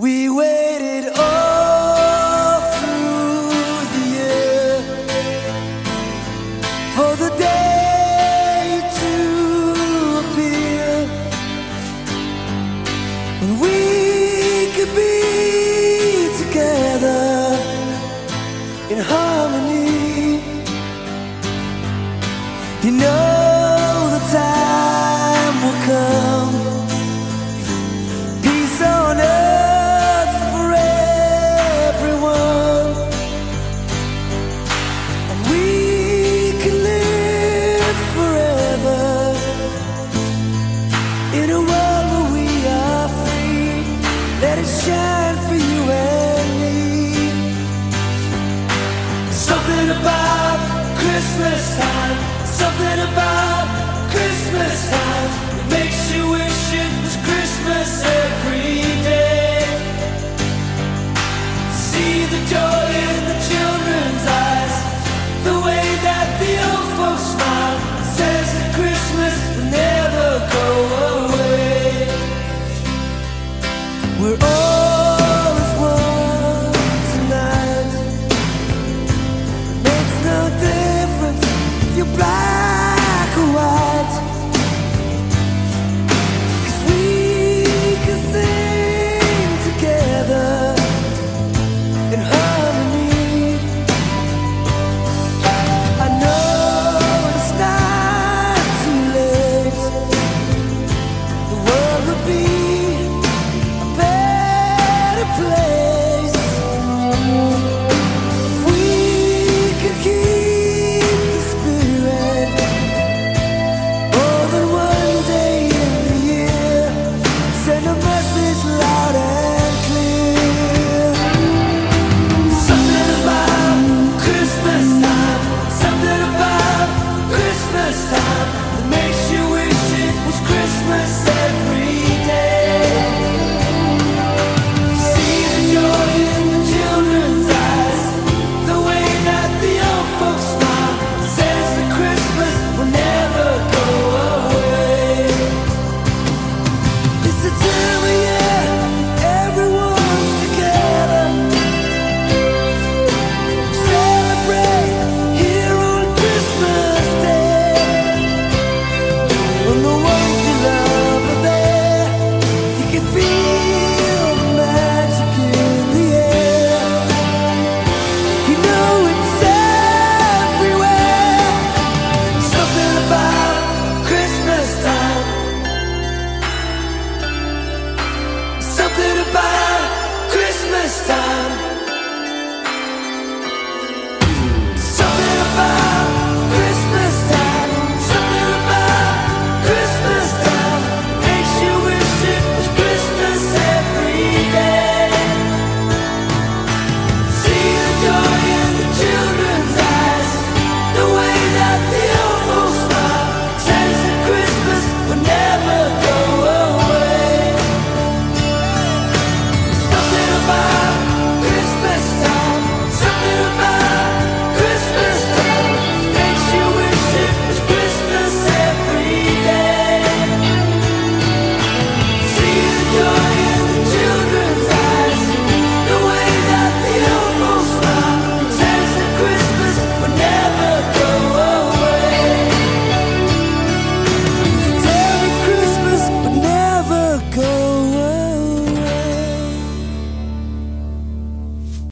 We waited all through the year for the day to appear when we could be together in harmony. You know Christmas time. Something about Christmas time it makes you wish it was Christmas every day. See the joy in the children's eyes, the way that the old folks smile. Says that Christmas will never go away. We're all